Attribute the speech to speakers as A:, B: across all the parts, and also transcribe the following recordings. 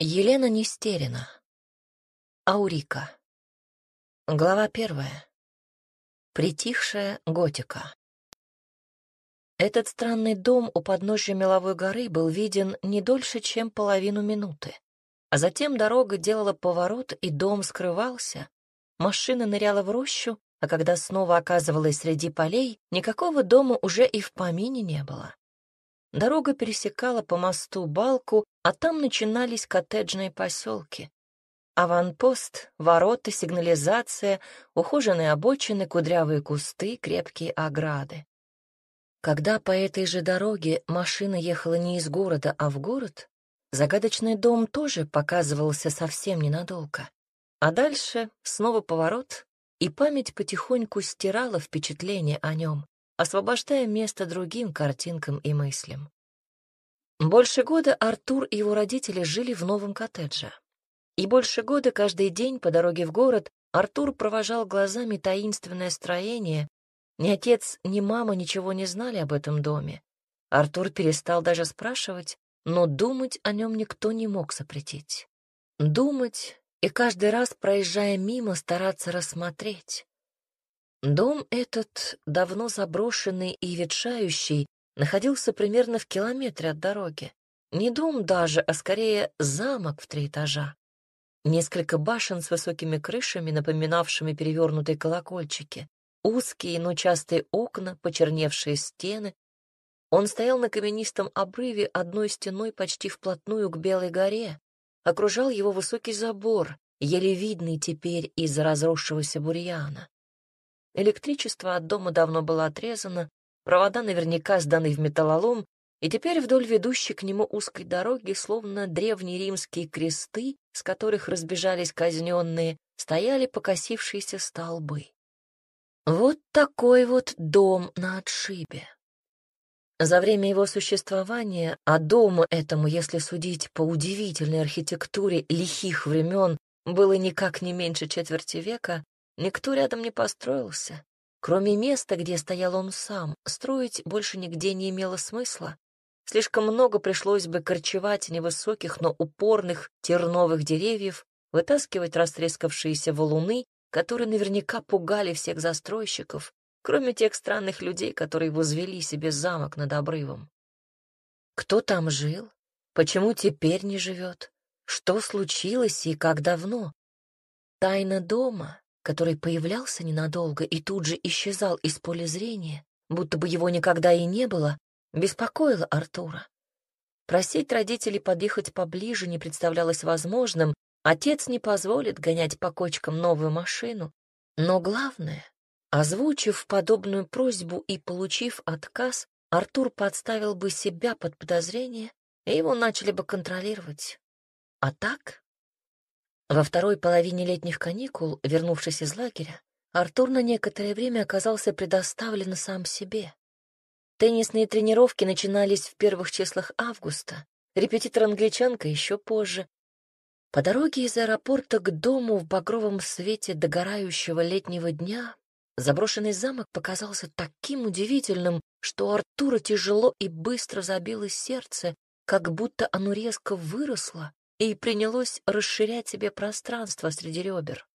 A: Елена Нестерина. Аурика. Глава первая. Притихшая готика. Этот странный дом у подножья Меловой горы был виден не дольше, чем половину минуты. А затем дорога делала поворот, и дом скрывался. Машина ныряла в рощу, а когда снова оказывалась среди полей, никакого дома уже и в помине не было. Дорога пересекала по мосту балку, а там начинались коттеджные поселки. Аванпост, ворота, сигнализация, ухоженные обочины, кудрявые кусты, крепкие ограды. Когда по этой же дороге машина ехала не из города, а в город, загадочный дом тоже показывался совсем ненадолго. А дальше снова поворот, и память потихоньку стирала впечатление о нем, освобождая место другим картинкам и мыслям. Больше года Артур и его родители жили в новом коттедже. И больше года каждый день по дороге в город Артур провожал глазами таинственное строение. Ни отец, ни мама ничего не знали об этом доме. Артур перестал даже спрашивать, но думать о нем никто не мог запретить. Думать и каждый раз, проезжая мимо, стараться рассмотреть. Дом этот, давно заброшенный и ветшающий, находился примерно в километре от дороги. Не дом даже, а скорее замок в три этажа. Несколько башен с высокими крышами, напоминавшими перевернутые колокольчики, узкие, но частые окна, почерневшие стены. Он стоял на каменистом обрыве одной стеной почти вплотную к Белой горе. Окружал его высокий забор, еле видный теперь из разросшегося бурьяна. Электричество от дома давно было отрезано, провода наверняка сданы в металлолом, и теперь вдоль ведущей к нему узкой дороги, словно древние римские кресты, с которых разбежались казненные, стояли покосившиеся столбы. Вот такой вот дом на отшибе. За время его существования, а дому этому, если судить по удивительной архитектуре лихих времен, было никак не меньше четверти века, Никто рядом не построился. Кроме места, где стоял он сам, строить больше нигде не имело смысла. Слишком много пришлось бы корчевать невысоких, но упорных терновых деревьев, вытаскивать растрескавшиеся валуны, которые наверняка пугали всех застройщиков, кроме тех странных людей, которые возвели себе замок над обрывом. Кто там жил? Почему теперь не живет? Что случилось и как давно? Тайна дома который появлялся ненадолго и тут же исчезал из поля зрения, будто бы его никогда и не было, беспокоило Артура. Просить родителей подъехать поближе не представлялось возможным, отец не позволит гонять по кочкам новую машину. Но главное, озвучив подобную просьбу и получив отказ, Артур подставил бы себя под подозрение, и его начали бы контролировать. А так во второй половине летних каникул, вернувшись из лагеря, Артур на некоторое время оказался предоставлен сам себе. Теннисные тренировки начинались в первых числах августа, репетитор-англичанка еще позже. По дороге из аэропорта к дому в багровом свете догорающего летнего дня заброшенный замок показался таким удивительным, что Артура тяжело и быстро забилось сердце, как будто оно резко выросло и принялось расширять себе пространство среди ребер.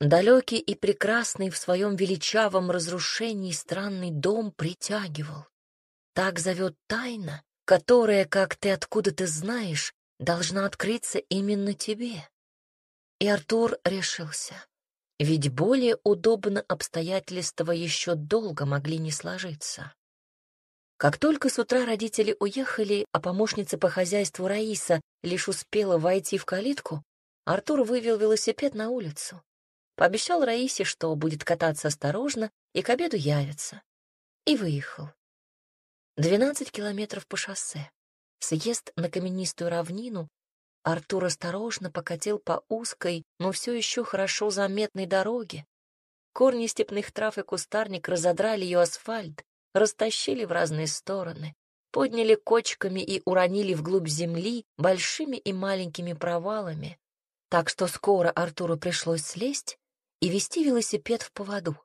A: Далекий и прекрасный в своем величавом разрушении странный дом притягивал. Так зовет тайна, которая, как ты откуда-то знаешь, должна открыться именно тебе. И Артур решился. Ведь более удобно обстоятельства еще долго могли не сложиться. Как только с утра родители уехали, а помощница по хозяйству Раиса лишь успела войти в калитку, Артур вывел велосипед на улицу. Пообещал Раисе, что будет кататься осторожно и к обеду явится. И выехал. Двенадцать километров по шоссе. Съезд на каменистую равнину. Артур осторожно покатил по узкой, но все еще хорошо заметной дороге. Корни степных трав и кустарник разодрали ее асфальт, растащили в разные стороны, подняли кочками и уронили вглубь земли большими и маленькими провалами, так что скоро Артуру пришлось слезть и вести велосипед в поводу.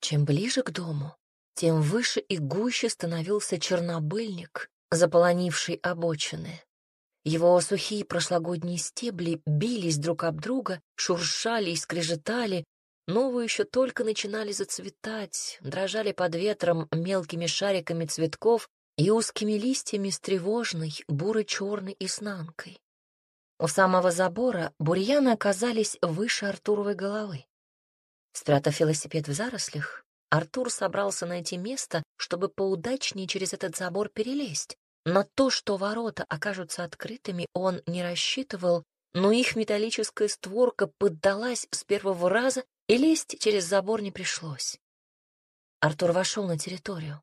A: Чем ближе к дому, тем выше и гуще становился чернобыльник, заполонивший обочины. Его сухие прошлогодние стебли бились друг об друга, шуршали и скрежетали, новые еще только начинали зацветать, дрожали под ветром мелкими шариками цветков и узкими листьями с тревожной, буро-черной изнанкой. У самого забора бурьяны оказались выше Артуровой головы. Спрятав велосипед в зарослях, Артур собрался найти место, чтобы поудачнее через этот забор перелезть. На то, что ворота окажутся открытыми, он не рассчитывал, но их металлическая створка поддалась с первого раза, и лезть через забор не пришлось. Артур вошел на территорию.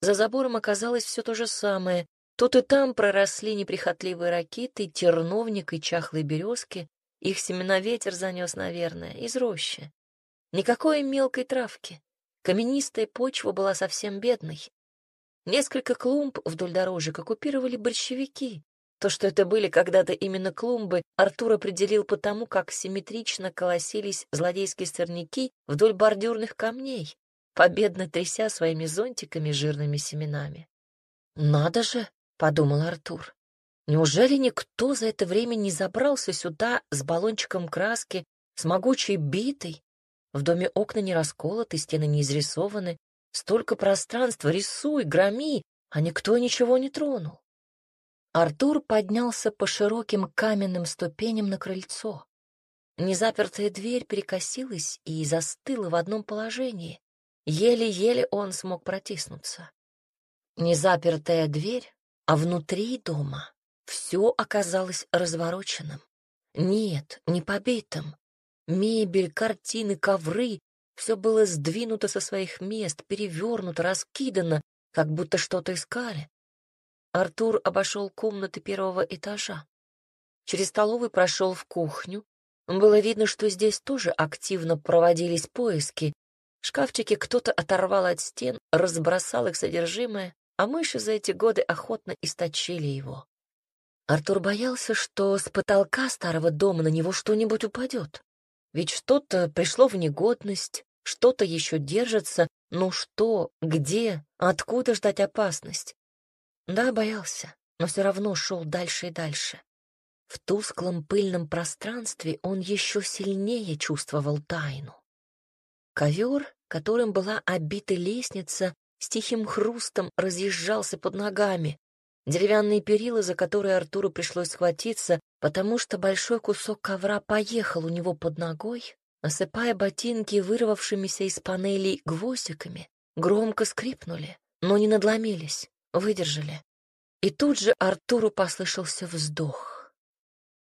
A: За забором оказалось все то же самое. Тут и там проросли неприхотливые ракиты, терновник и чахлые березки. Их семена ветер занес, наверное, из рощи. Никакой мелкой травки. Каменистая почва была совсем бедной. Несколько клумб вдоль дорожек оккупировали большевики. То, что это были когда-то именно клумбы, Артур определил потому, как симметрично колосились злодейские сорняки вдоль бордюрных камней, победно тряся своими зонтиками жирными семенами. «Надо же!» — подумал Артур. «Неужели никто за это время не забрался сюда с баллончиком краски, с могучей битой? В доме окна не расколоты, стены не изрисованы, Столько пространства, рисуй, громи, а никто ничего не тронул. Артур поднялся по широким каменным ступеням на крыльцо. Незапертая дверь перекосилась и застыла в одном положении. Еле-еле он смог протиснуться. Незапертая дверь, а внутри дома все оказалось развороченным. Нет, не побитым. Мебель, картины, ковры все было сдвинуто со своих мест, перевернуто, раскидано, как будто что-то искали. Артур обошел комнаты первого этажа. Через столовый прошел в кухню. Было видно, что здесь тоже активно проводились поиски. Шкафчики кто-то оторвал от стен, разбросал их содержимое, а мыши за эти годы охотно источили его. Артур боялся, что с потолка старого дома на него что-нибудь упадет. Ведь что-то пришло в негодность, что-то еще держится, ну что, где, откуда ждать опасность? Да, боялся, но все равно шел дальше и дальше. В тусклом пыльном пространстве он еще сильнее чувствовал тайну. Ковер, которым была обита лестница, с тихим хрустом разъезжался под ногами. Деревянные перила, за которые Артуру пришлось схватиться, потому что большой кусок ковра поехал у него под ногой, осыпая ботинки вырвавшимися из панелей гвоздиками, громко скрипнули, но не надломились, выдержали. И тут же Артуру послышался вздох.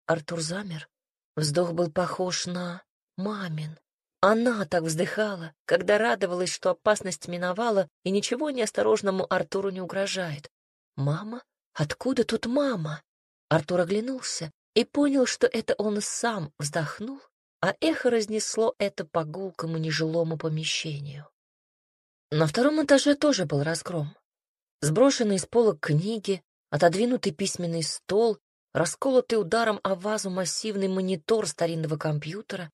A: Артур замер. Вздох был похож на мамин. Она так вздыхала, когда радовалась, что опасность миновала и ничего неосторожному Артуру не угрожает. «Мама? Откуда тут мама?» Артур оглянулся и понял, что это он сам вздохнул а эхо разнесло это по гулкому нежилому помещению. На втором этаже тоже был разгром. Сброшенные с пола книги, отодвинутый письменный стол, расколотый ударом о вазу массивный монитор старинного компьютера.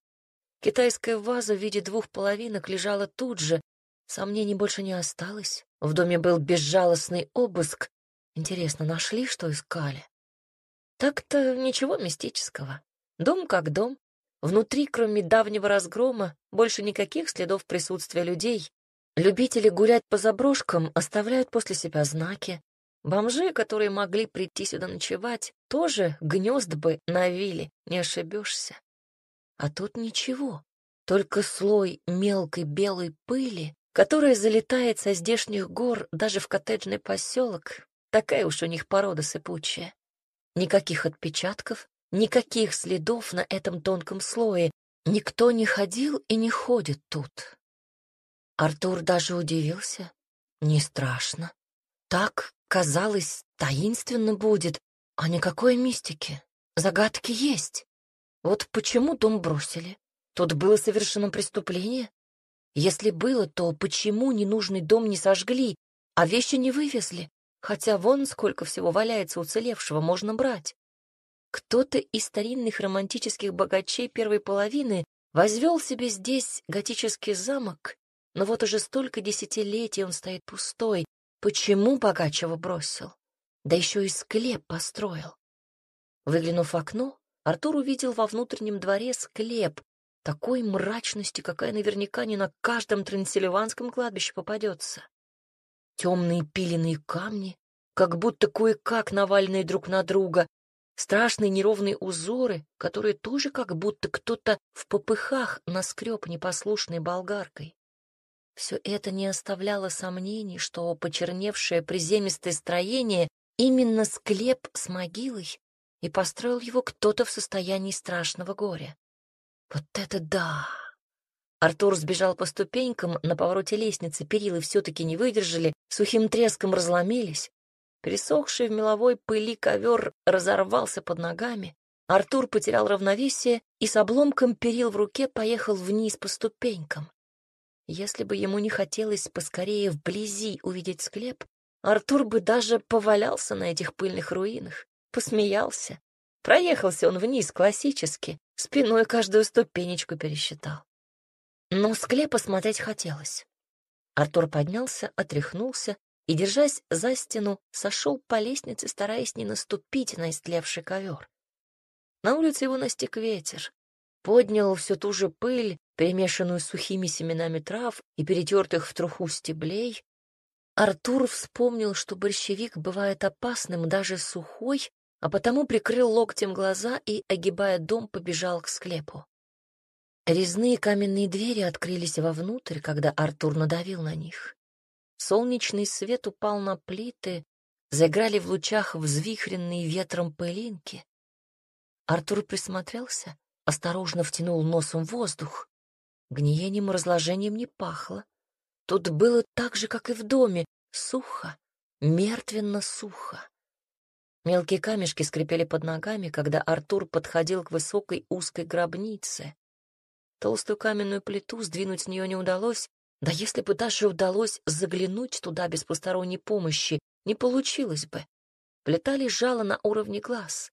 A: Китайская ваза в виде двух половинок лежала тут же, сомнений больше не осталось. В доме был безжалостный обыск. Интересно, нашли, что искали? Так-то ничего мистического. Дом как дом, Внутри, кроме давнего разгрома, больше никаких следов присутствия людей. Любители гулять по заброшкам оставляют после себя знаки. Бомжи, которые могли прийти сюда ночевать, тоже гнезд бы навили, не ошибешься. А тут ничего, только слой мелкой белой пыли, которая залетает со здешних гор даже в коттеджный поселок. Такая уж у них порода сыпучая. Никаких отпечатков, Никаких следов на этом тонком слое. Никто не ходил и не ходит тут. Артур даже удивился. Не страшно. Так, казалось, таинственно будет, а никакой мистики. Загадки есть. Вот почему дом бросили? Тут было совершено преступление? Если было, то почему ненужный дом не сожгли, а вещи не вывезли? Хотя вон сколько всего валяется уцелевшего, можно брать. Кто-то из старинных романтических богачей первой половины возвел себе здесь готический замок, но вот уже столько десятилетий он стоит пустой. Почему богач его бросил? Да еще и склеп построил. Выглянув в окно, Артур увидел во внутреннем дворе склеп такой мрачности, какая наверняка не на каждом трансильванском кладбище попадется. Темные пиленные камни, как будто кое-как наваленные друг на друга, страшные неровные узоры, которые тоже как будто кто-то в попыхах наскреб непослушной болгаркой. Все это не оставляло сомнений, что почерневшее приземистое строение именно склеп с могилой, и построил его кто-то в состоянии страшного горя. Вот это да! Артур сбежал по ступенькам, на повороте лестницы перилы все-таки не выдержали, сухим треском разломились. Пересохший в меловой пыли ковер разорвался под ногами. Артур потерял равновесие и с обломком перил в руке поехал вниз по ступенькам. Если бы ему не хотелось поскорее вблизи увидеть склеп, Артур бы даже повалялся на этих пыльных руинах, посмеялся. Проехался он вниз классически, спиной каждую ступенечку пересчитал. Но склепа смотреть хотелось. Артур поднялся, отряхнулся и, держась за стену, сошел по лестнице, стараясь не наступить на истлевший ковер. На улице его настиг ветер, поднял всю ту же пыль, перемешанную с сухими семенами трав и перетертых в труху стеблей. Артур вспомнил, что борщевик бывает опасным даже сухой, а потому прикрыл локтем глаза и, огибая дом, побежал к склепу. Резные каменные двери открылись вовнутрь, когда Артур надавил на них. Солнечный свет упал на плиты, заиграли в лучах взвихренные ветром пылинки. Артур присмотрелся, осторожно втянул носом воздух. Гниением и разложением не пахло. Тут было так же, как и в доме, сухо, мертвенно сухо. Мелкие камешки скрипели под ногами, когда Артур подходил к высокой узкой гробнице. Толстую каменную плиту сдвинуть с нее не удалось, да если бы даже удалось заглянуть туда без посторонней помощи, не получилось бы. Плита лежала на уровне глаз.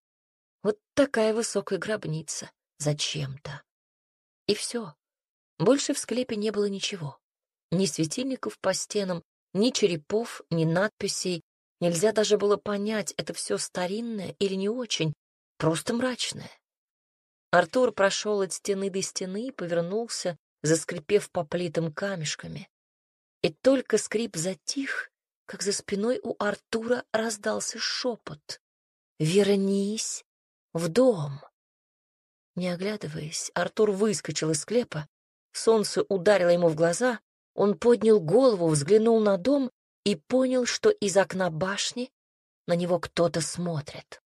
A: Вот такая высокая гробница. Зачем-то. И все. Больше в склепе не было ничего. Ни светильников по стенам, ни черепов, ни надписей. Нельзя даже было понять, это все старинное или не очень, просто мрачное. Артур прошел от стены до стены и повернулся, заскрипев по плитам камешками. И только скрип затих, как за спиной у Артура раздался шепот. «Вернись в дом!» Не оглядываясь, Артур выскочил из склепа. Солнце ударило ему в глаза. Он поднял голову, взглянул на дом и понял, что из окна башни на него кто-то смотрит.